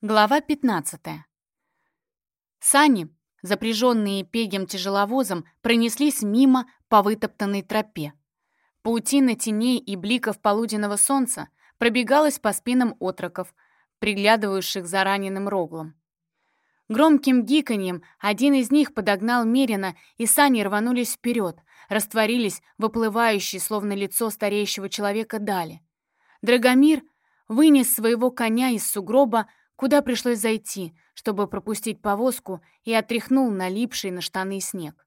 Глава 15. Сани, запряженные пегем-тяжеловозом, пронеслись мимо по вытоптанной тропе. Паутина теней и бликов полуденного солнца пробегалась по спинам отроков, приглядывающих за раненым роглом. Громким гиканьем один из них подогнал Мерина, и сани рванулись вперед, растворились выплывающие, словно лицо стареющего человека, дали. Драгомир вынес своего коня из сугроба, куда пришлось зайти, чтобы пропустить повозку, и отряхнул налипший на штаны снег.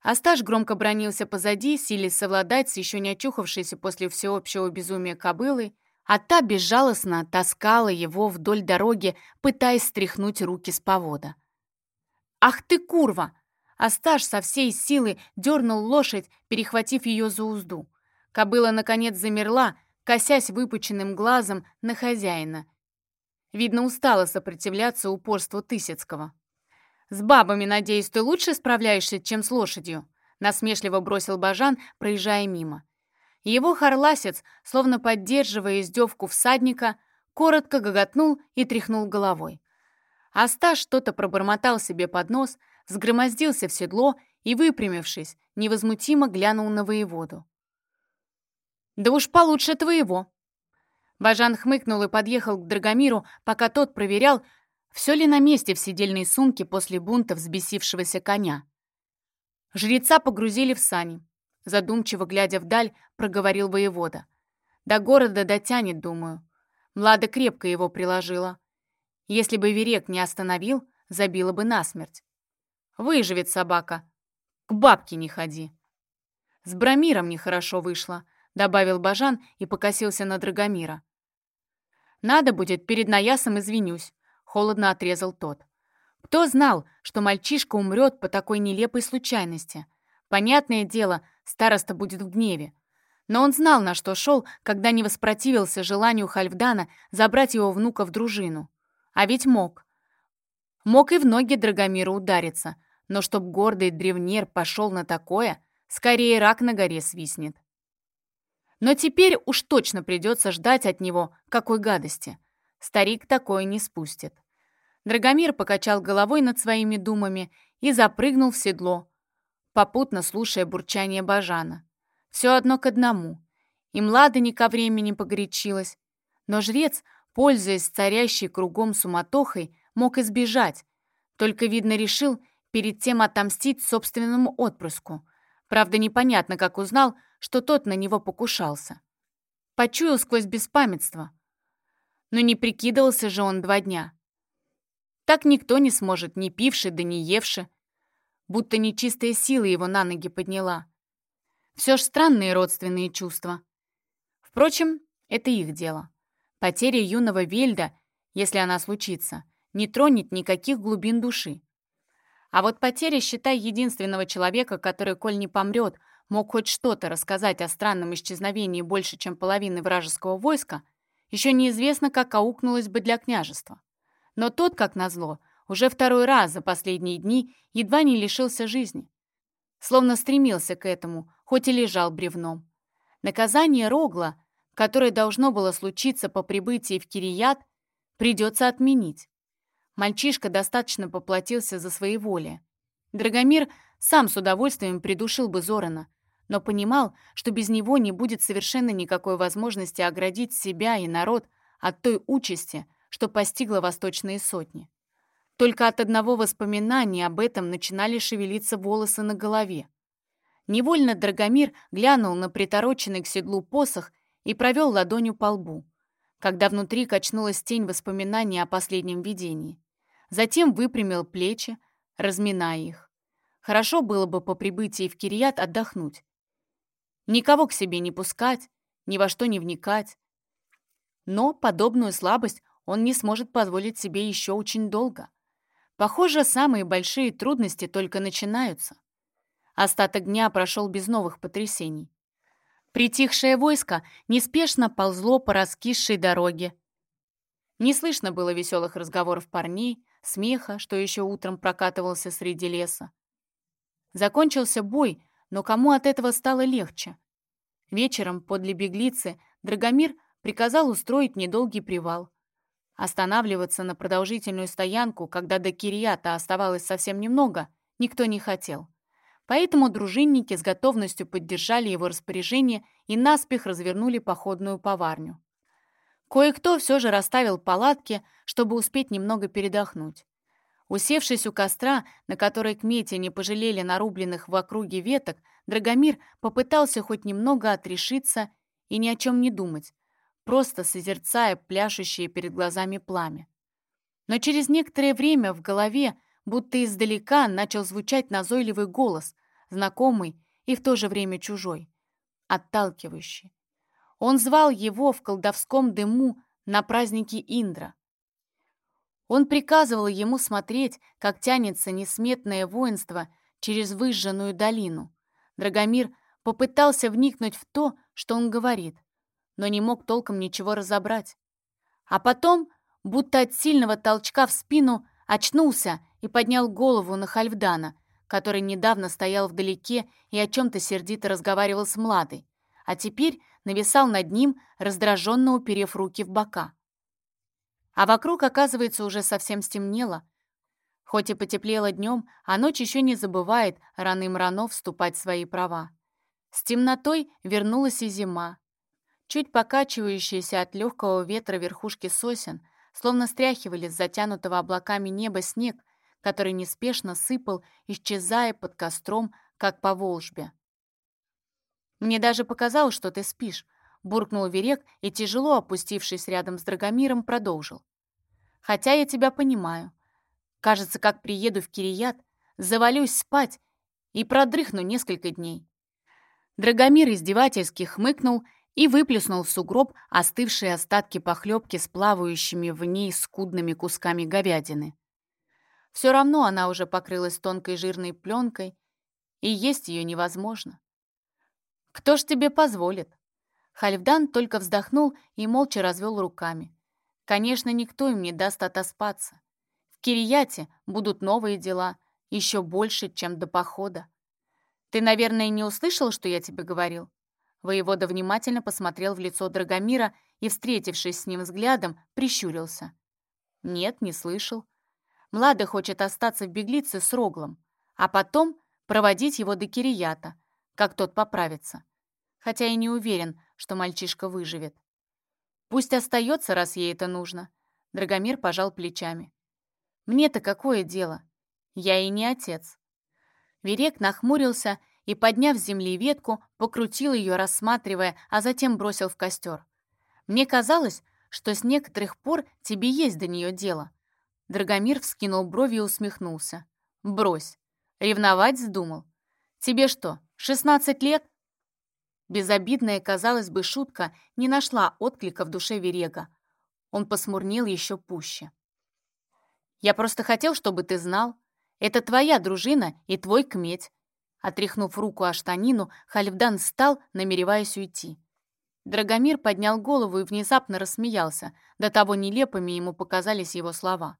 Асташ громко бронился позади, силясь совладать с еще не очухавшейся после всеобщего безумия кобылой, а та безжалостно таскала его вдоль дороги, пытаясь стряхнуть руки с повода. «Ах ты, курва!» Асташ со всей силы дернул лошадь, перехватив ее за узду. Кобыла, наконец, замерла, косясь выпученным глазом на хозяина, Видно, устала сопротивляться упорству Тысяцкого. «С бабами, надеюсь, ты лучше справляешься, чем с лошадью?» насмешливо бросил Бажан, проезжая мимо. Его хорласец, словно поддерживая издевку всадника, коротко гоготнул и тряхнул головой. Асташ что-то пробормотал себе под нос, сгромоздился в седло и, выпрямившись, невозмутимо глянул на воеводу. «Да уж получше твоего», Бажан хмыкнул и подъехал к Драгомиру, пока тот проверял, все ли на месте в сидельной сумке после бунта взбесившегося коня. Жреца погрузили в сани. Задумчиво глядя вдаль, проговорил воевода. До города дотянет, думаю. Млада крепко его приложила. Если бы Верек не остановил, забила бы насмерть. Выживет собака. К бабке не ходи. С Брамиром нехорошо вышло, добавил Бажан и покосился на Драгомира. «Надо будет, перед Наясом извинюсь», — холодно отрезал тот. Кто знал, что мальчишка умрет по такой нелепой случайности? Понятное дело, староста будет в гневе. Но он знал, на что шел, когда не воспротивился желанию Хальфдана забрать его внука в дружину. А ведь мог. Мог и в ноги Драгомира удариться, но чтоб гордый древнер пошел на такое, скорее рак на горе свистнет. Но теперь уж точно придется ждать от него какой гадости. Старик такое не спустит. Драгомир покачал головой над своими думами и запрыгнул в седло, попутно слушая бурчание Бажана. Все одно к одному. И Млада ко времени погорячилась. Но жрец, пользуясь царящей кругом суматохой, мог избежать. Только, видно, решил перед тем отомстить собственному отпрыску. Правда, непонятно, как узнал, что тот на него покушался. Почуял сквозь беспамятство. Но не прикидывался же он два дня. Так никто не сможет, ни пивши, да не евши. Будто нечистая сила его на ноги подняла. Все ж странные родственные чувства. Впрочем, это их дело. Потеря юного Вельда, если она случится, не тронет никаких глубин души. А вот потеря, считай, единственного человека, который, коль не помрет, мог хоть что-то рассказать о странном исчезновении больше, чем половины вражеского войска, еще неизвестно, как аукнулось бы для княжества. Но тот, как назло, уже второй раз за последние дни едва не лишился жизни. Словно стремился к этому, хоть и лежал бревном. Наказание Рогла, которое должно было случиться по прибытии в Кирият, придется отменить. Мальчишка достаточно поплатился за свои воли. Драгомир сам с удовольствием придушил бы Зорана, но понимал, что без него не будет совершенно никакой возможности оградить себя и народ от той участи, что постигла восточные сотни. Только от одного воспоминания об этом начинали шевелиться волосы на голове. Невольно Драгомир глянул на притороченный к седлу посох и провел ладонью по лбу, когда внутри качнулась тень воспоминаний о последнем видении. Затем выпрямил плечи, разминая их. Хорошо было бы по прибытии в Кирият отдохнуть. Никого к себе не пускать, ни во что не вникать. Но подобную слабость он не сможет позволить себе еще очень долго. Похоже, самые большие трудности только начинаются. Остаток дня прошел без новых потрясений. Притихшее войско неспешно ползло по раскисшей дороге. Не слышно было веселых разговоров парней, смеха, что еще утром прокатывался среди леса. Закончился бой, но кому от этого стало легче? Вечером подле беглицы Драгомир приказал устроить недолгий привал. Останавливаться на продолжительную стоянку, когда до Кирията оставалось совсем немного, никто не хотел. Поэтому дружинники с готовностью поддержали его распоряжение и наспех развернули походную поварню. Кое-кто все же расставил палатки, чтобы успеть немного передохнуть. Усевшись у костра, на которой кмети не пожалели нарубленных в округе веток, Драгомир попытался хоть немного отрешиться и ни о чем не думать, просто созерцая пляшущее перед глазами пламя. Но через некоторое время в голове, будто издалека, начал звучать назойливый голос, знакомый и в то же время чужой, отталкивающий. Он звал его в колдовском дыму на празднике Индра. Он приказывал ему смотреть, как тянется несметное воинство через выжженную долину. Драгомир попытался вникнуть в то, что он говорит, но не мог толком ничего разобрать. А потом, будто от сильного толчка в спину, очнулся и поднял голову на Хальфдана, который недавно стоял вдалеке и о чем-то сердито разговаривал с Младой, а теперь нависал над ним, раздраженно уперев руки в бока. А вокруг, оказывается, уже совсем стемнело. Хоть и потеплело днем, а ночь еще не забывает рано-рано вступать в свои права. С темнотой вернулась и зима. Чуть покачивающиеся от легкого ветра верхушки сосен словно стряхивали с затянутого облаками неба снег, который неспешно сыпал, исчезая под костром, как по волжбе. «Мне даже показалось, что ты спишь», — буркнул Верек и, тяжело опустившись рядом с Драгомиром, продолжил. «Хотя я тебя понимаю. Кажется, как приеду в Кирият, завалюсь спать и продрыхну несколько дней. Драгомир издевательски хмыкнул и выплюснул в сугроб остывшие остатки похлебки с плавающими в ней скудными кусками говядины. Все равно она уже покрылась тонкой жирной пленкой, и есть ее невозможно. «Кто ж тебе позволит?» Хальфдан только вздохнул и молча развел руками. «Конечно, никто им не даст отоспаться. В Кирияте будут новые дела, еще больше, чем до похода. «Ты, наверное, не услышал, что я тебе говорил?» Воевода внимательно посмотрел в лицо Драгомира и, встретившись с ним взглядом, прищурился. «Нет, не слышал. Млада хочет остаться в беглице с Роглом, а потом проводить его до Кирията, как тот поправится. Хотя и не уверен, что мальчишка выживет. Пусть остается, раз ей это нужно». Драгомир пожал плечами. «Мне-то какое дело? Я и не отец. Верек нахмурился и, подняв с земли ветку, покрутил ее, рассматривая, а затем бросил в костер. «Мне казалось, что с некоторых пор тебе есть до нее дело». Драгомир вскинул брови и усмехнулся. «Брось. Ревновать вздумал? Тебе что, 16 лет?» Безобидная, казалось бы, шутка не нашла отклика в душе Верега. Он посмурнел еще пуще. «Я просто хотел, чтобы ты знал. Это твоя дружина и твой кметь». Отряхнув руку о штанину, Хальфдан встал, намереваясь уйти. Драгомир поднял голову и внезапно рассмеялся, до того нелепыми ему показались его слова.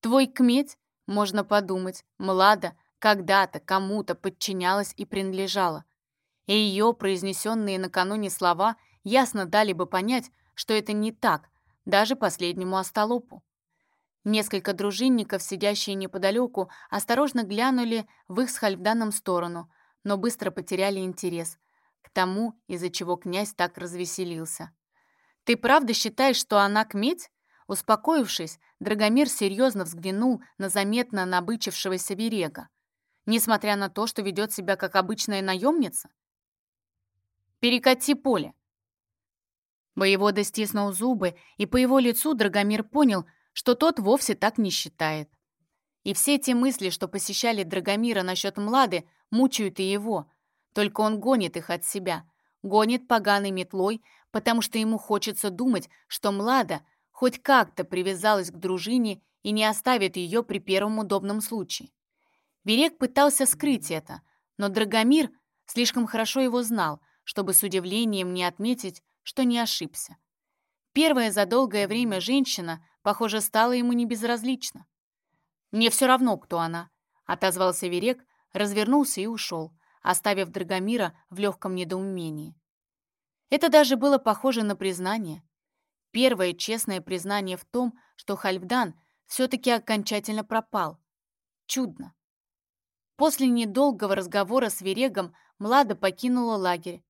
«Твой кметь, можно подумать, Млада, когда-то кому-то подчинялась и принадлежала. И ее произнесенные накануне слова ясно дали бы понять, что это не так, даже последнему остолопу. Несколько дружинников, сидящие неподалеку, осторожно глянули в их с Хальфданом сторону, но быстро потеряли интерес к тому, из-за чего князь так развеселился. «Ты правда считаешь, что она кметь?» Успокоившись, Драгомир серьезно взглянул на заметно набычившегося берега. Несмотря на то, что ведет себя как обычная наемница? «Перекати поле!» Воевода стиснул зубы, и по его лицу Драгомир понял, что тот вовсе так не считает. И все те мысли, что посещали Драгомира насчет Млады, мучают и его. Только он гонит их от себя. Гонит поганой метлой, потому что ему хочется думать, что Млада хоть как-то привязалась к дружине и не оставит ее при первом удобном случае. Берег пытался скрыть это, но Драгомир слишком хорошо его знал, чтобы с удивлением не отметить, что не ошибся. Первая за долгое время женщина, похоже, стала ему не безразлична. «Мне все равно, кто она», — отозвался Верек, развернулся и ушел, оставив Драгомира в легком недоумении. Это даже было похоже на признание. Первое честное признание в том, что Хальфдан все-таки окончательно пропал. Чудно. После недолгого разговора с Верегом Млада покинула лагерь.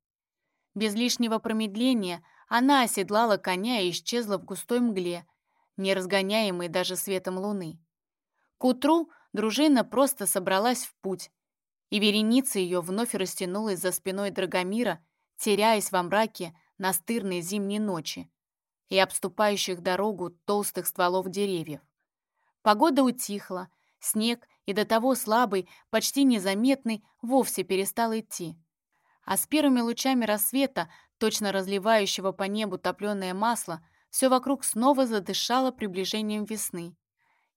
Без лишнего промедления она оседлала коня и исчезла в густой мгле, не разгоняемой даже светом луны. К утру дружина просто собралась в путь, и вереница ее вновь растянулась за спиной Драгомира, теряясь во мраке настырной зимней ночи и обступающих дорогу толстых стволов деревьев. Погода утихла, снег и до того слабый, почти незаметный, вовсе перестал идти. А с первыми лучами рассвета, точно разливающего по небу топленое масло, все вокруг снова задышало приближением весны.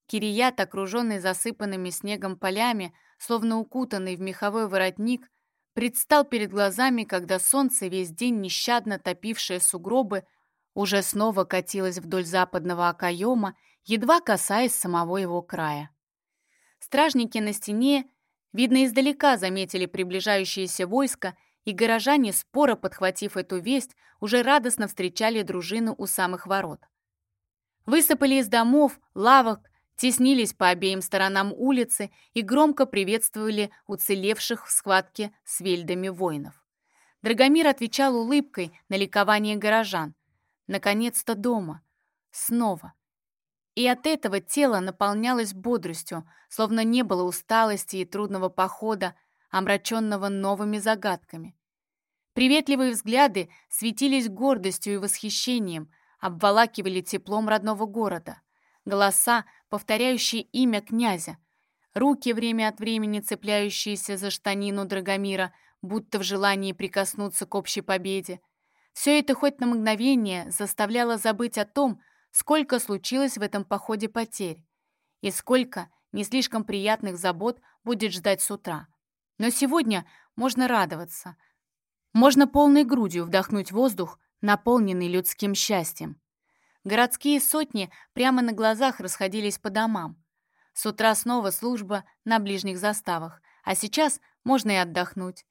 Кирият, окруженный засыпанными снегом полями, словно укутанный в меховой воротник, предстал перед глазами, когда солнце, весь день нещадно топившее сугробы, уже снова катилось вдоль западного окоема, едва касаясь самого его края. Стражники на стене, видно издалека, заметили приближающееся войско, и горожане, споро подхватив эту весть, уже радостно встречали дружину у самых ворот. Высыпали из домов, лавок, теснились по обеим сторонам улицы и громко приветствовали уцелевших в схватке с вельдами воинов. Драгомир отвечал улыбкой на ликование горожан. Наконец-то дома. Снова. И от этого тело наполнялось бодростью, словно не было усталости и трудного похода, омраченного новыми загадками. Приветливые взгляды светились гордостью и восхищением, обволакивали теплом родного города. Голоса, повторяющие имя князя, руки время от времени цепляющиеся за штанину Драгомира, будто в желании прикоснуться к общей победе. Все это хоть на мгновение заставляло забыть о том, сколько случилось в этом походе потерь и сколько не слишком приятных забот будет ждать с утра. Но сегодня можно радоваться. Можно полной грудью вдохнуть воздух, наполненный людским счастьем. Городские сотни прямо на глазах расходились по домам. С утра снова служба на ближних заставах, а сейчас можно и отдохнуть.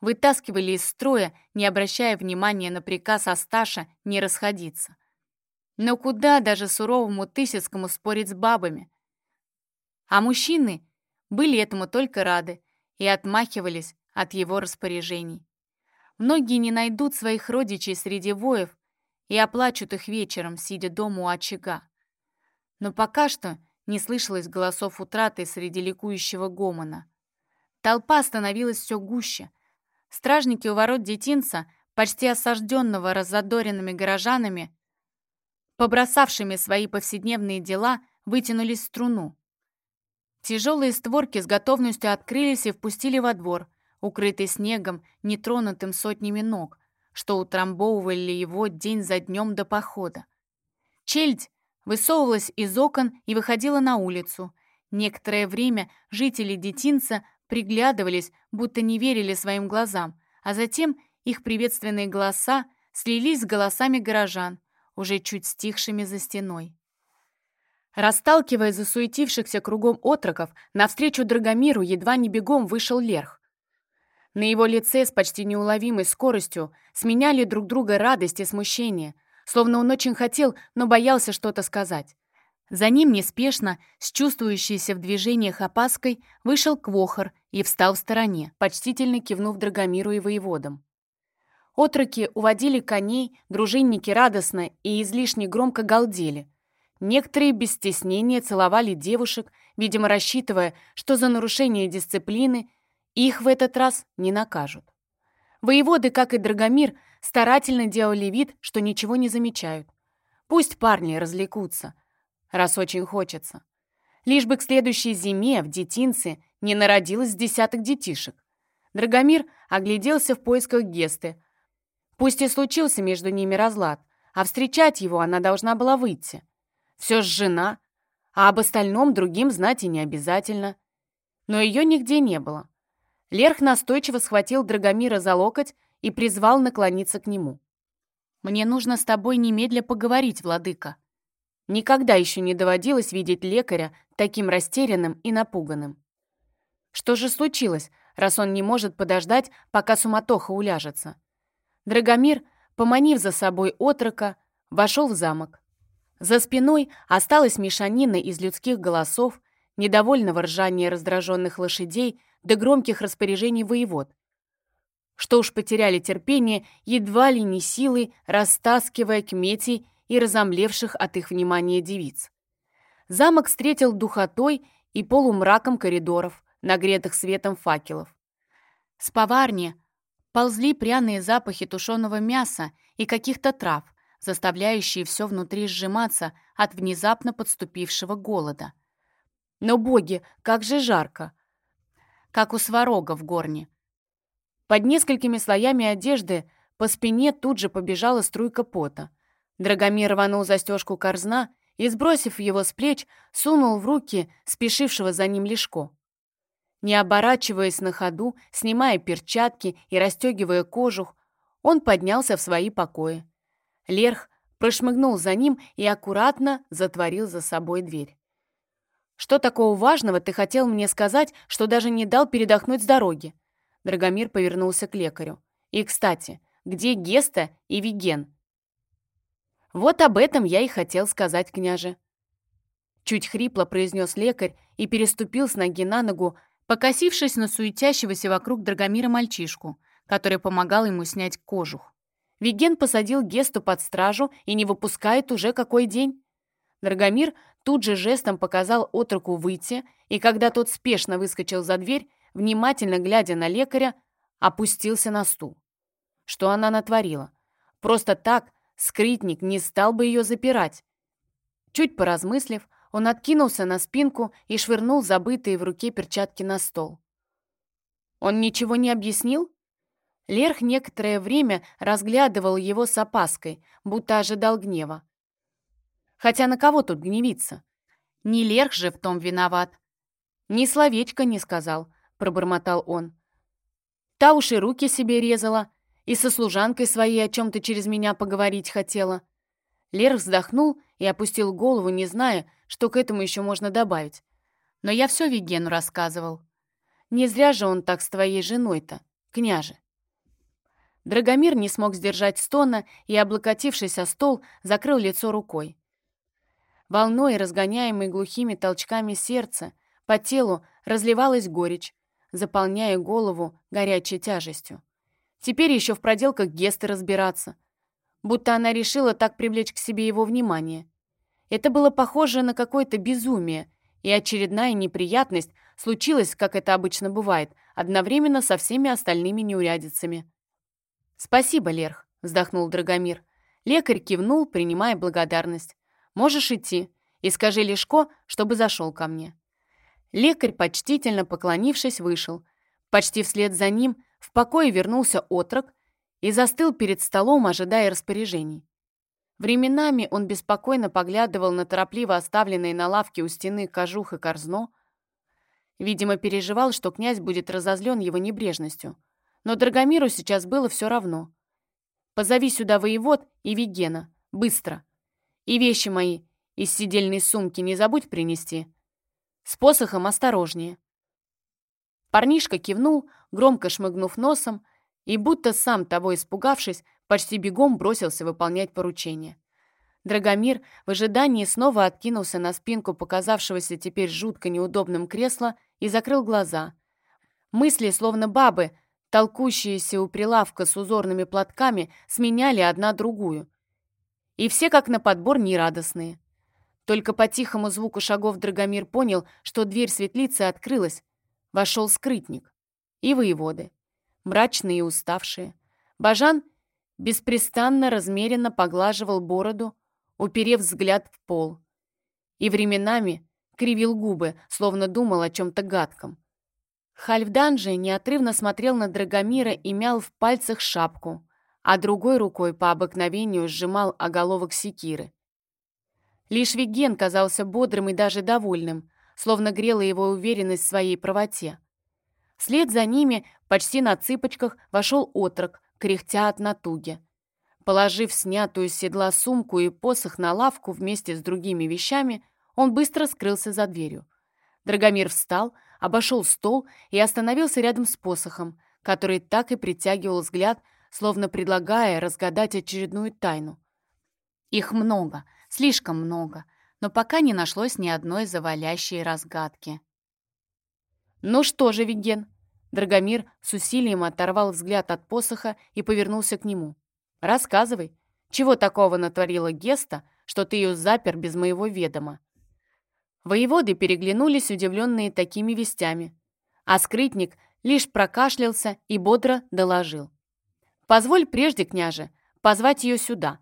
Вытаскивали из строя, не обращая внимания на приказ Асташа не расходиться. Но куда даже суровому Тысяцкому спорить с бабами? А мужчины были этому только рады и отмахивались от его распоряжений. Многие не найдут своих родичей среди воев и оплачут их вечером, сидя дома у очага. Но пока что не слышалось голосов утраты среди ликующего гомона. Толпа становилась все гуще. Стражники у ворот детинца, почти осажденного разодоренными горожанами, побросавшими свои повседневные дела, вытянулись в струну. Тяжелые створки с готовностью открылись и впустили во двор, укрытый снегом, нетронутым сотнями ног, что утрамбовывали его день за днем до похода. Чельдь высовывалась из окон и выходила на улицу. Некоторое время жители детинца приглядывались, будто не верили своим глазам, а затем их приветственные голоса слились с голосами горожан, уже чуть стихшими за стеной. Расталкивая засуетившихся кругом отроков, навстречу Драгомиру едва не бегом вышел Лерх. На его лице с почти неуловимой скоростью сменяли друг друга радость и смущение, словно он очень хотел, но боялся что-то сказать. За ним неспешно, с чувствующейся в движениях опаской, вышел Квохор и встал в стороне, почтительно кивнув Драгомиру и воеводам. Отроки уводили коней, дружинники радостно и излишне громко галдели. Некоторые без стеснения целовали девушек, видимо, рассчитывая, что за нарушение дисциплины их в этот раз не накажут. Воеводы, как и Драгомир, старательно делали вид, что ничего не замечают. Пусть парни развлекутся, раз очень хочется. Лишь бы к следующей зиме в детинце не народилось десяток детишек. Драгомир огляделся в поисках Гесты. Пусть и случился между ними разлад, а встречать его она должна была выйти. Все ж жена, а об остальном другим знать и не обязательно. Но ее нигде не было. Лерх настойчиво схватил Драгомира за локоть и призвал наклониться к нему. «Мне нужно с тобой немедля поговорить, владыка». Никогда еще не доводилось видеть лекаря таким растерянным и напуганным. Что же случилось, раз он не может подождать, пока суматоха уляжется? Драгомир, поманив за собой отрока, вошел в замок. За спиной осталась мешанина из людских голосов, недовольного ржания раздраженных лошадей до громких распоряжений воевод, что уж потеряли терпение, едва ли не силой, растаскивая кметей и разомлевших от их внимания девиц. Замок встретил духотой и полумраком коридоров, нагретых светом факелов. С поварни ползли пряные запахи тушеного мяса и каких-то трав, заставляющие все внутри сжиматься от внезапно подступившего голода. Но, боги, как же жарко! Как у сварога в горне. Под несколькими слоями одежды по спине тут же побежала струйка пота. Драгомир рванул застежку корзна и, сбросив его с плеч, сунул в руки спешившего за ним Лешко. Не оборачиваясь на ходу, снимая перчатки и расстегивая кожух, он поднялся в свои покои. Лерх прошмыгнул за ним и аккуратно затворил за собой дверь. «Что такого важного ты хотел мне сказать, что даже не дал передохнуть с дороги?» Драгомир повернулся к лекарю. «И, кстати, где Геста и Виген?» «Вот об этом я и хотел сказать, княже». Чуть хрипло произнес лекарь и переступил с ноги на ногу, покосившись на суетящегося вокруг Драгомира мальчишку, который помогал ему снять кожух. Виген посадил Гесту под стражу и не выпускает уже какой день. Драгомир тут же жестом показал отроку выйти, и когда тот спешно выскочил за дверь, внимательно глядя на лекаря, опустился на стул. Что она натворила? Просто так скрытник не стал бы ее запирать. Чуть поразмыслив, он откинулся на спинку и швырнул забытые в руке перчатки на стол. «Он ничего не объяснил?» Лерх некоторое время разглядывал его с опаской, будто ожидал гнева. Хотя на кого тут гневиться? Не Лерх же в том виноват. Ни словечко не сказал, пробормотал он. Та уж и руки себе резала, и со служанкой своей о чем-то через меня поговорить хотела. Лерх вздохнул и опустил голову, не зная, что к этому еще можно добавить. Но я все Вигену рассказывал. Не зря же он так с твоей женой-то, княже. Драгомир не смог сдержать стона и, облокотившись о стол, закрыл лицо рукой. Волной, разгоняемой глухими толчками сердца, по телу разливалась горечь, заполняя голову горячей тяжестью. Теперь еще в проделках Гесты разбираться. Будто она решила так привлечь к себе его внимание. Это было похоже на какое-то безумие, и очередная неприятность случилась, как это обычно бывает, одновременно со всеми остальными неурядицами. «Спасибо, Лерх», — вздохнул Драгомир. Лекарь кивнул, принимая благодарность. «Можешь идти, и скажи Лешко, чтобы зашел ко мне». Лекарь, почтительно поклонившись, вышел. Почти вслед за ним в покое вернулся отрок и застыл перед столом, ожидая распоряжений. Временами он беспокойно поглядывал на торопливо оставленные на лавке у стены кожух и корзно. Видимо, переживал, что князь будет разозлен его небрежностью. Но Драгомиру сейчас было все равно. «Позови сюда воевод и Вигена. Быстро. И вещи мои из сидельной сумки не забудь принести. С посохом осторожнее». Парнишка кивнул, громко шмыгнув носом, и, будто сам того испугавшись, почти бегом бросился выполнять поручение. Драгомир в ожидании снова откинулся на спинку показавшегося теперь жутко неудобным кресла и закрыл глаза. Мысли, словно бабы, толкущиеся у прилавка с узорными платками, сменяли одна другую. И все как на подбор нерадостные. Только по тихому звуку шагов Драгомир понял, что дверь светлицы открылась. Вошел скрытник. И воеводы. Мрачные и уставшие. Бажан беспрестанно размеренно поглаживал бороду, уперев взгляд в пол. И временами кривил губы, словно думал о чем-то гадком. Хальфдан же неотрывно смотрел на Драгомира и мял в пальцах шапку, а другой рукой по обыкновению сжимал оголовок секиры. Лишь Виген казался бодрым и даже довольным, словно грела его уверенность в своей правоте. Вслед за ними, почти на цыпочках, вошел отрок, кряхтя от натуги. Положив снятую с седла сумку и посох на лавку вместе с другими вещами, он быстро скрылся за дверью. Драгомир встал, обошел стол и остановился рядом с посохом, который так и притягивал взгляд, словно предлагая разгадать очередную тайну. Их много, слишком много, но пока не нашлось ни одной завалящей разгадки. «Ну что же, Виген?» Драгомир с усилием оторвал взгляд от посоха и повернулся к нему. «Рассказывай, чего такого натворила Геста, что ты ее запер без моего ведома?» Воеводы переглянулись, удивленные такими вестями. А скрытник лишь прокашлялся и бодро доложил. «Позволь прежде, княже, позвать ее сюда.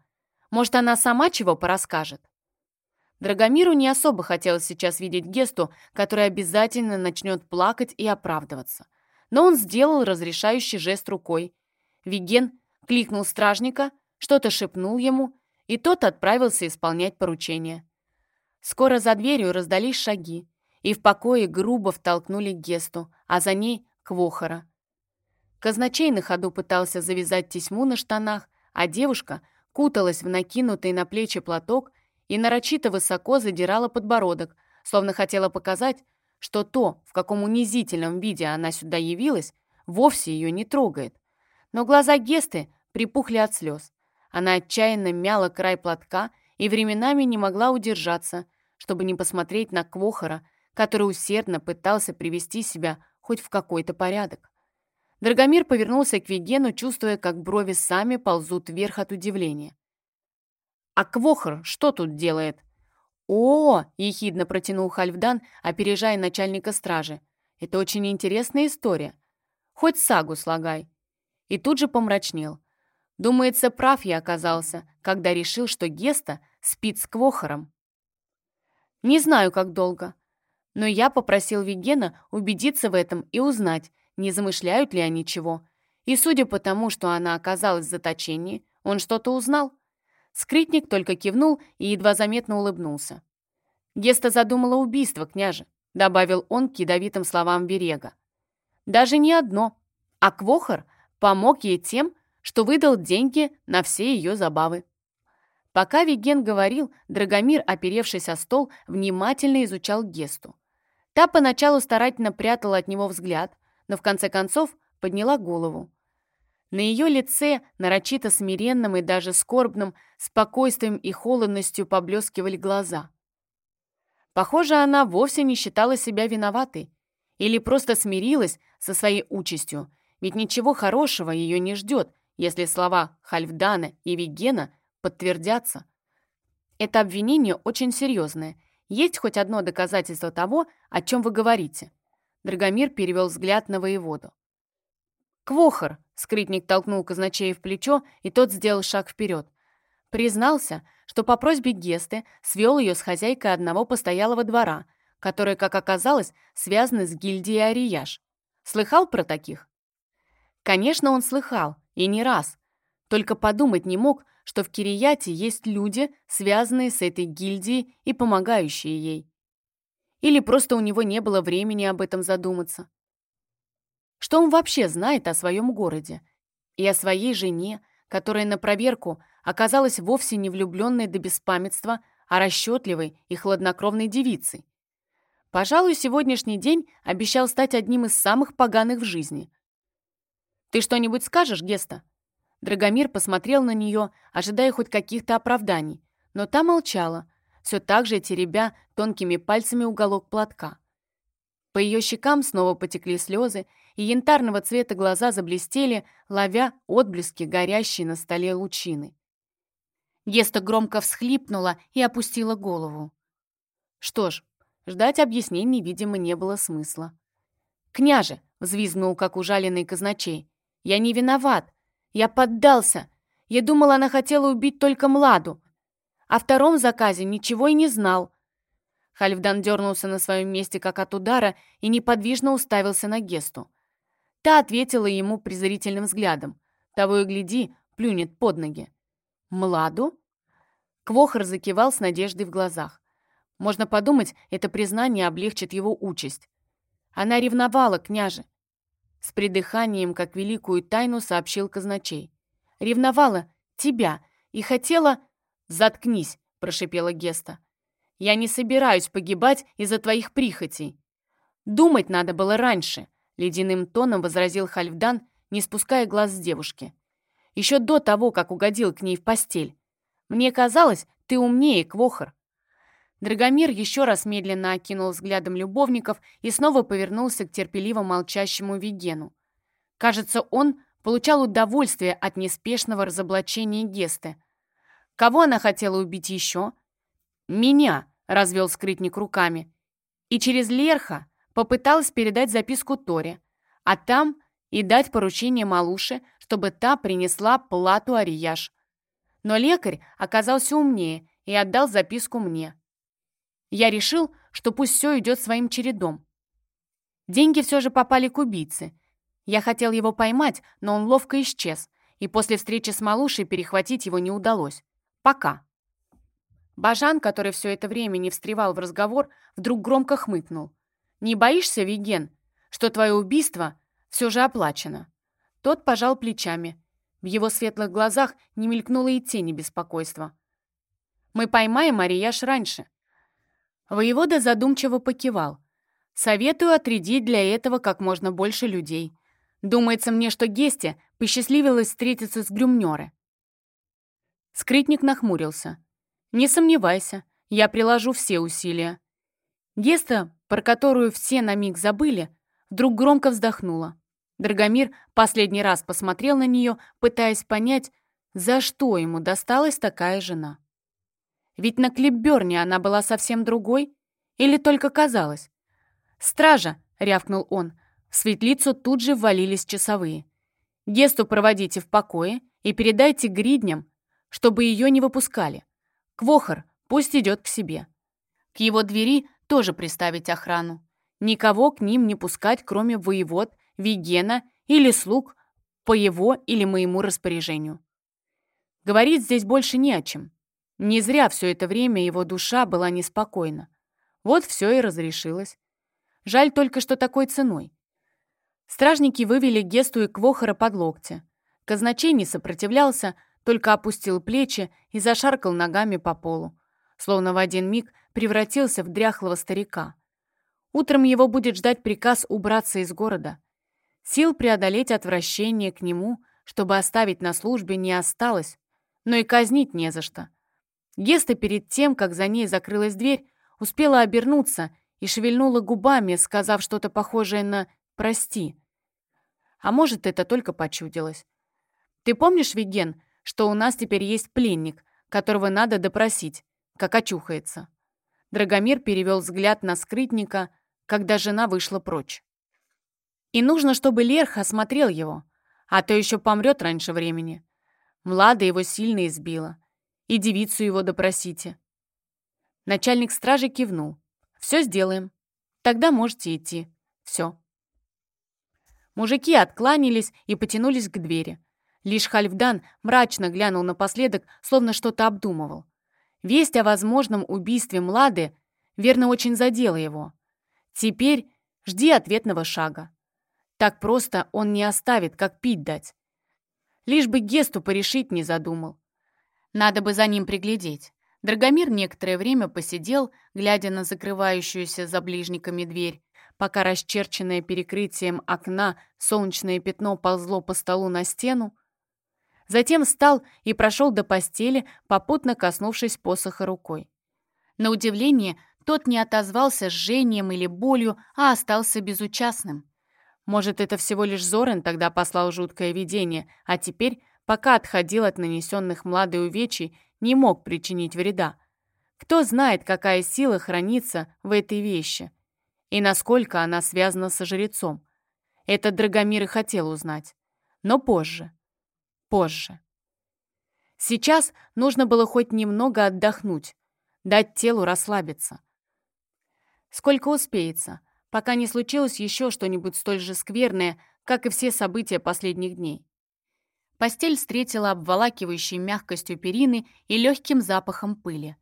Может, она сама чего порасскажет?» Драгомиру не особо хотелось сейчас видеть Гесту, которая обязательно начнет плакать и оправдываться. Но он сделал разрешающий жест рукой. Виген кликнул стражника, что-то шепнул ему, и тот отправился исполнять поручение. Скоро за дверью раздались шаги, и в покое грубо втолкнули Гесту, а за ней — Квохора. Казначей на ходу пытался завязать тесьму на штанах, а девушка куталась в накинутый на плечи платок и нарочито высоко задирала подбородок, словно хотела показать, что то, в каком унизительном виде она сюда явилась, вовсе ее не трогает. Но глаза Гесты припухли от слез. Она отчаянно мяла край платка и временами не могла удержаться, чтобы не посмотреть на Квохора, который усердно пытался привести себя хоть в какой-то порядок. Драгомир повернулся к Вегену, чувствуя, как брови сами ползут вверх от удивления. «А Квохор что тут делает?» «О!» — ехидно протянул Хальфдан, опережая начальника стражи. «Это очень интересная история. Хоть сагу слагай». И тут же помрачнел. Думается, прав я оказался, когда решил, что Геста спит с Квохором. Не знаю, как долго, но я попросил Вигена убедиться в этом и узнать, не замышляют ли они чего. И судя по тому, что она оказалась в заточении, он что-то узнал. Скрытник только кивнул и едва заметно улыбнулся. «Геста задумала убийство, княже», — добавил он к ядовитым словам Берега. «Даже не одно, а Квохор помог ей тем, что выдал деньги на все ее забавы». Пока Виген говорил, Драгомир, оперевшись о стол, внимательно изучал Гесту. Та поначалу старательно прятала от него взгляд, но в конце концов подняла голову. На ее лице, нарочито смиренным и даже скорбным, спокойствием и холодностью поблескивали глаза. Похоже, она вовсе не считала себя виноватой или просто смирилась со своей участью, ведь ничего хорошего ее не ждет, если слова Хальфдана и Вигена подтвердятся. Это обвинение очень серьезное. Есть хоть одно доказательство того, о чем вы говорите? Драгомир перевел взгляд на воеводу. «Квохор!» — скрытник толкнул казначея в плечо, и тот сделал шаг вперед. Признался, что по просьбе Гесты свел ее с хозяйкой одного постоялого двора, который, как оказалось, связаны с гильдией Арияж. Слыхал про таких? Конечно, он слыхал, и не раз. Только подумать не мог, что в Кирияте есть люди, связанные с этой гильдией и помогающие ей. Или просто у него не было времени об этом задуматься. Что он вообще знает о своем городе? И о своей жене, которая на проверку оказалась вовсе не влюбленной до беспамятства, а расчетливой и хладнокровной девицей. Пожалуй, сегодняшний день обещал стать одним из самых поганых в жизни. «Ты что-нибудь скажешь, Геста?» Драгомир посмотрел на нее, ожидая хоть каких-то оправданий, но та молчала, все так же теребя тонкими пальцами уголок платка. По ее щекам снова потекли слезы, и янтарного цвета глаза заблестели, ловя отблески горящей на столе лучины. Геста громко всхлипнула и опустила голову. Что ж, ждать объяснений, видимо, не было смысла. «Княже!» — взвизгнул, как ужаленный казначей. «Я не виноват! Я поддался! Я думал, она хотела убить только Младу. О втором заказе ничего и не знал. Хальфдан дернулся на своем месте, как от удара, и неподвижно уставился на Гесту. Та ответила ему презрительным взглядом. Того и гляди, плюнет под ноги. «Младу?» Квохор закивал с надеждой в глазах. Можно подумать, это признание облегчит его участь. Она ревновала, княже. С придыханием, как великую тайну, сообщил казначей. Ревновала тебя и хотела... «Заткнись!» — прошипела Геста. Я не собираюсь погибать из-за твоих прихотей. Думать надо было раньше, ледяным тоном возразил Хальфдан, не спуская глаз с девушки. Еще до того, как угодил к ней в постель. Мне казалось, ты умнее, Квохор». Драгомир еще раз медленно окинул взглядом любовников и снова повернулся к терпеливо молчащему Вигену. Кажется, он получал удовольствие от неспешного разоблачения Гесты. Кого она хотела убить еще? «Меня», — развел скрытник руками. И через Лерха попыталась передать записку Торе, а там и дать поручение Малуше, чтобы та принесла плату Арияш. Но лекарь оказался умнее и отдал записку мне. Я решил, что пусть все идет своим чередом. Деньги все же попали к убийце. Я хотел его поймать, но он ловко исчез, и после встречи с Малушей перехватить его не удалось. Пока. Бажан, который все это время не встревал в разговор, вдруг громко хмыкнул. «Не боишься, Виген, что твое убийство все же оплачено?» Тот пожал плечами. В его светлых глазах не мелькнуло и тени беспокойства. «Мы поймаем Арияш раньше». Воевода задумчиво покивал. «Советую отрядить для этого как можно больше людей. Думается мне, что Гесте посчастливилось встретиться с Грюмнёре». Скрытник нахмурился. «Не сомневайся, я приложу все усилия». Геста, про которую все на миг забыли, вдруг громко вздохнула. Драгомир последний раз посмотрел на нее, пытаясь понять, за что ему досталась такая жена. Ведь на Клипберне она была совсем другой? Или только казалось? «Стража!» — рявкнул он. В светлицу тут же ввалились часовые. «Гесту проводите в покое и передайте гридням, чтобы ее не выпускали. Квохор пусть идет к себе. К его двери тоже приставить охрану. Никого к ним не пускать, кроме воевод Вигена или слуг по его или моему распоряжению. Говорить здесь больше не о чем. Не зря все это время его душа была неспокойна. Вот все и разрешилось. Жаль только, что такой ценой. Стражники вывели Гесту и Квохора под локти. Казначей не сопротивлялся, только опустил плечи и зашаркал ногами по полу, словно в один миг превратился в дряхлого старика. Утром его будет ждать приказ убраться из города. Сил преодолеть отвращение к нему, чтобы оставить на службе, не осталось, но и казнить не за что. Геста перед тем, как за ней закрылась дверь, успела обернуться и шевельнула губами, сказав что-то похожее на «прости». А может, это только почудилось. «Ты помнишь, Виген, что у нас теперь есть пленник, которого надо допросить, как очухается?» Драгомир перевел взгляд на скрытника, когда жена вышла прочь. И нужно, чтобы Лерх осмотрел его, а то еще помрет раньше времени. Влада его сильно избила. И девицу его допросите. Начальник стражи кивнул. «Все сделаем. Тогда можете идти. Все». Мужики откланялись и потянулись к двери. Лишь Хальфдан мрачно глянул напоследок, словно что-то обдумывал. Весть о возможном убийстве Млады верно очень задела его. Теперь жди ответного шага. Так просто он не оставит, как пить дать. Лишь бы Гесту порешить не задумал. Надо бы за ним приглядеть. Драгомир некоторое время посидел, глядя на закрывающуюся за ближниками дверь, пока расчерченное перекрытием окна солнечное пятно ползло по столу на стену. Затем встал и прошел до постели, попутно коснувшись посоха рукой. На удивление, тот не отозвался жжением или болью, а остался безучастным. Может, это всего лишь Зорен тогда послал жуткое видение, а теперь, пока отходил от нанесенных младой увечий, не мог причинить вреда. Кто знает, какая сила хранится в этой вещи и насколько она связана со жрецом. Этот Драгомир и хотел узнать. Но позже. Позже. Сейчас нужно было хоть немного отдохнуть, дать телу расслабиться. Сколько успеется, пока не случилось еще что-нибудь столь же скверное, как и все события последних дней. Постель встретила обволакивающей мягкостью перины и легким запахом пыли.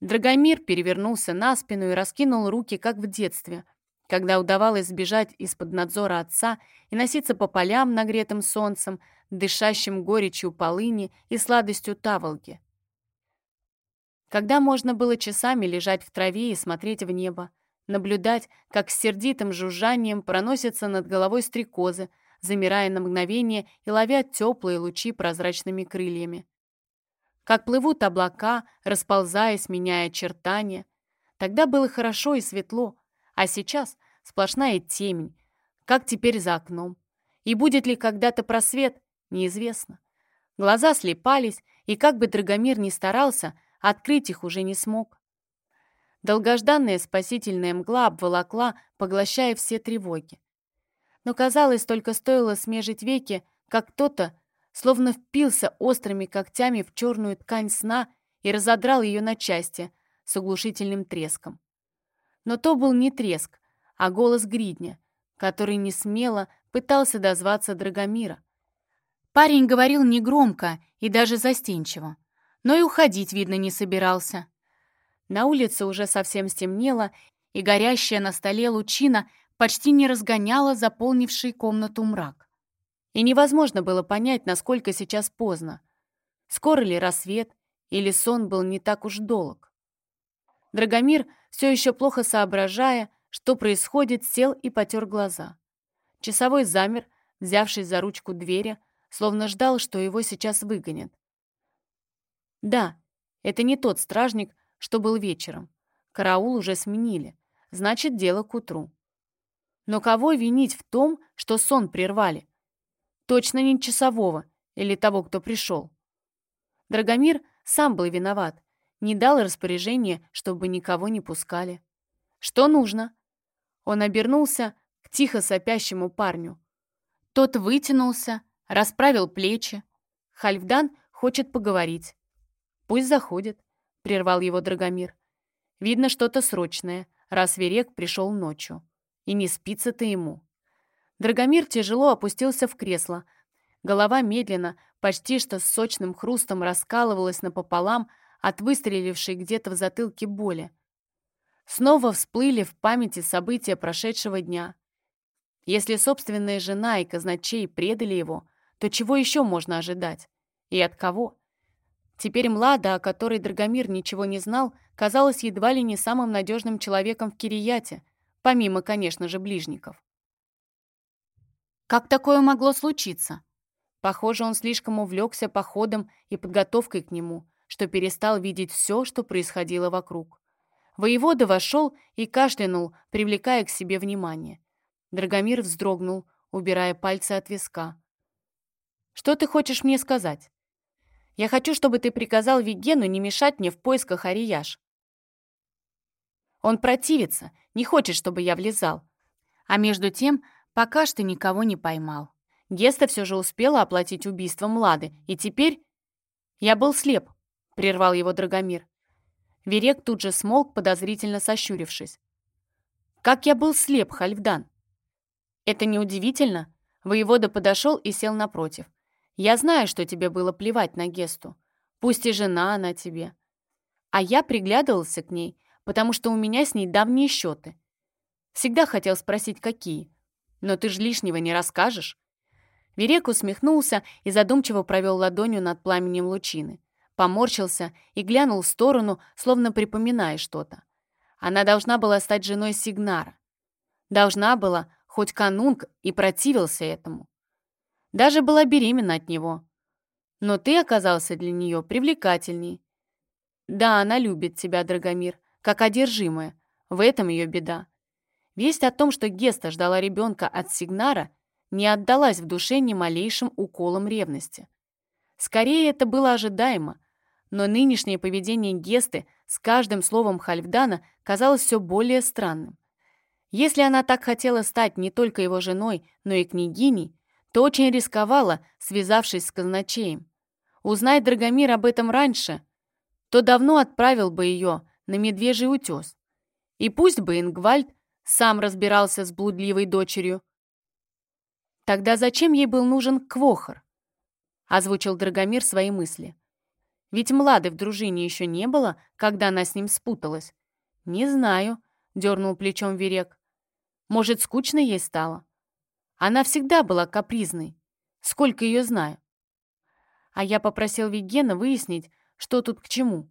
Драгомир перевернулся на спину и раскинул руки, как в детстве, когда удавалось сбежать из-под надзора отца и носиться по полям, нагретым солнцем, дышащим горечью полыни и сладостью таволги. Когда можно было часами лежать в траве и смотреть в небо, наблюдать, как с сердитым жужжанием проносятся над головой стрекозы, замирая на мгновение и ловя теплые лучи прозрачными крыльями. как плывут облака, расползаясь, меняя очертания. Тогда было хорошо и светло, а сейчас сплошная темень, как теперь за окном. И будет ли когда-то просвет, неизвестно. Глаза слепались, и как бы Драгомир ни старался, открыть их уже не смог. Долгожданная спасительная мгла обволокла, поглощая все тревоги. Но, казалось, только стоило смежить веки, как кто-то словно впился острыми когтями в черную ткань сна и разодрал ее на части с оглушительным треском. Но то был не треск, а голос гридня, который не смело пытался дозваться Драгомира. Парень говорил негромко и даже застенчиво, но и уходить, видно, не собирался. На улице уже совсем стемнело, и горящая на столе лучина почти не разгоняла заполнивший комнату мрак. И невозможно было понять, насколько сейчас поздно. Скоро ли рассвет, или сон был не так уж долг. Драгомир, все еще плохо соображая, что происходит, сел и потер глаза. Часовой замер, взявшись за ручку двери, словно ждал, что его сейчас выгонят. Да, это не тот стражник, что был вечером. Караул уже сменили. Значит, дело к утру. Но кого винить в том, что сон прервали? Точно не часового или того, кто пришел. Драгомир сам был виноват. Не дал распоряжения, чтобы никого не пускали. Что нужно? Он обернулся к тихо сопящему парню. Тот вытянулся, расправил плечи. Хальфдан хочет поговорить. Пусть заходит прервал его Драгомир. «Видно что-то срочное, раз Верек пришел ночью. И не спится-то ему». Драгомир тяжело опустился в кресло. Голова медленно, почти что с сочным хрустом раскалывалась напополам от выстрелившей где-то в затылке боли. Снова всплыли в памяти события прошедшего дня. Если собственная жена и казначей предали его, то чего еще можно ожидать? И от кого? Теперь Млада, о которой Драгомир ничего не знал, казалась едва ли не самым надежным человеком в Кирияте, помимо, конечно же, ближников. Как такое могло случиться? Похоже, он слишком увлекся походом и подготовкой к нему, что перестал видеть все, что происходило вокруг. Воевода вошел и кашлянул, привлекая к себе внимание. Драгомир вздрогнул, убирая пальцы от виска. «Что ты хочешь мне сказать?» Я хочу, чтобы ты приказал Вигену не мешать мне в поисках Арияш. Он противится, не хочет, чтобы я влезал. А между тем, пока что никого не поймал. Геста все же успела оплатить убийство Млады, и теперь... Я был слеп, прервал его Драгомир. Верек тут же смолк, подозрительно сощурившись. «Как я был слеп, Хальфдан!» «Это неудивительно?» Воевода подошел и сел напротив. Я знаю, что тебе было плевать на Гесту. Пусть и жена она тебе. А я приглядывался к ней, потому что у меня с ней давние счеты. Всегда хотел спросить, какие. Но ты же лишнего не расскажешь. Верек усмехнулся и задумчиво провел ладонью над пламенем лучины. Поморщился и глянул в сторону, словно припоминая что-то. Она должна была стать женой Сигнара. Должна была, хоть канунг и противился этому. Даже была беременна от него. Но ты оказался для нее привлекательней. Да, она любит тебя, Драгомир, как одержимая. В этом ее беда. Весть о том, что Геста ждала ребенка от Сигнара, не отдалась в душе ни малейшим уколом ревности. Скорее, это было ожидаемо, но нынешнее поведение Гесты с каждым словом Хальфдана казалось все более странным. Если она так хотела стать не только его женой, но и княгиней, то очень рисковала, связавшись с казначеем. Узнай Драгомир об этом раньше, то давно отправил бы ее на Медвежий утес. И пусть бы Ингвальд сам разбирался с блудливой дочерью. Тогда зачем ей был нужен Квохор? Озвучил Драгомир свои мысли. Ведь Млады в дружине еще не было, когда она с ним спуталась. «Не знаю», — дернул плечом Верек. «Может, скучно ей стало?» Она всегда была капризной. Сколько ее знаю. А я попросил Вигена выяснить, что тут к чему.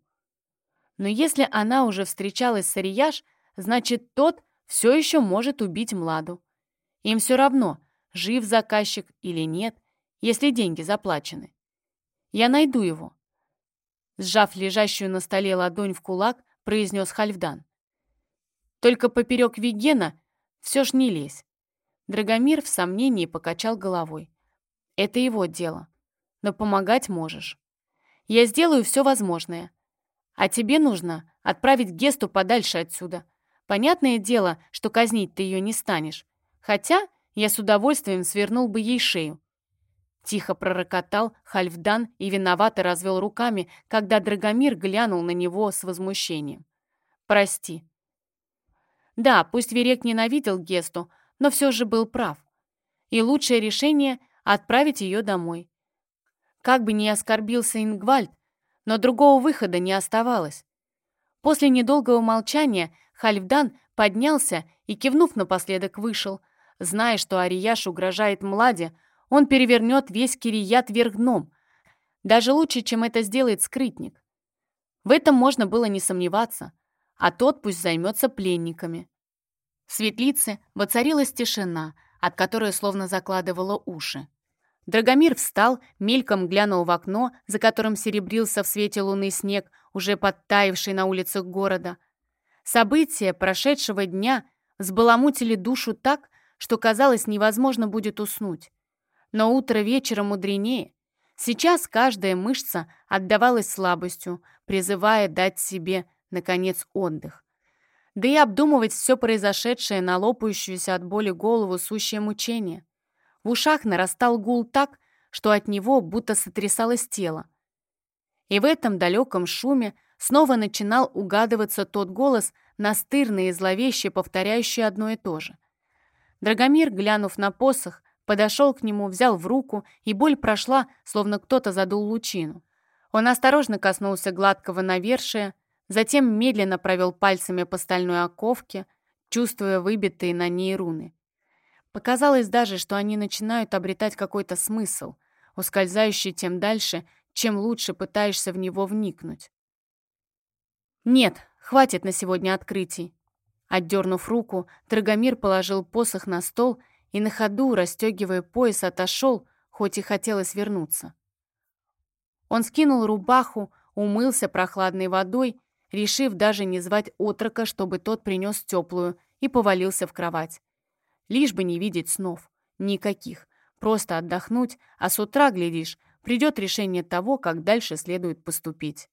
Но если она уже встречалась с Арияш, значит, тот все еще может убить Младу. Им все равно, жив заказчик или нет, если деньги заплачены. Я найду его. Сжав лежащую на столе ладонь в кулак, произнес Хальфдан. «Только поперек Вигена все ж не лезь». Драгомир в сомнении покачал головой. «Это его дело. Но помогать можешь. Я сделаю все возможное. А тебе нужно отправить Гесту подальше отсюда. Понятное дело, что казнить ты ее не станешь. Хотя я с удовольствием свернул бы ей шею. Тихо пророкотал Хальфдан и виновато развел руками, когда Драгомир глянул на него с возмущением. «Прости». Да, пусть Верек ненавидел Гесту, но все же был прав. И лучшее решение — отправить ее домой. Как бы ни оскорбился Ингвальд, но другого выхода не оставалось. После недолгого молчания Хальфдан поднялся и, кивнув напоследок, вышел. Зная, что Арияш угрожает Младе, он перевернет весь Кирият вверх дном. Даже лучше, чем это сделает скрытник. В этом можно было не сомневаться, а тот пусть займется пленниками. В светлице воцарилась тишина, от которой словно закладывала уши. Драгомир встал, мельком глянул в окно, за которым серебрился в свете луны снег, уже подтаивший на улицах города. События прошедшего дня взбаламутили душу так, что казалось невозможно будет уснуть. Но утро вечера мудренее. Сейчас каждая мышца отдавалась слабостью, призывая дать себе, наконец, отдых. Да и обдумывать все произошедшее на лопающуюся от боли голову сущее мучение. В ушах нарастал гул так, что от него будто сотрясалось тело. И в этом далеком шуме снова начинал угадываться тот голос, настырный и зловеще повторяющий одно и то же. Драгомир, глянув на посох, подошел к нему, взял в руку, и боль прошла, словно кто-то задул лучину. Он осторожно коснулся гладкого навершия, затем медленно провел пальцами по стальной оковке, чувствуя выбитые на ней руны. Показалось даже, что они начинают обретать какой-то смысл, ускользающий тем дальше, чем лучше пытаешься в него вникнуть. «Нет, хватит на сегодня открытий». Отдернув руку, Драгомир положил посох на стол и на ходу, расстегивая пояс, отошел, хоть и хотелось вернуться. Он скинул рубаху, умылся прохладной водой, решив даже не звать отрока, чтобы тот принес теплую, и повалился в кровать. Лишь бы не видеть снов. Никаких. Просто отдохнуть, а с утра, глядишь, придет решение того, как дальше следует поступить.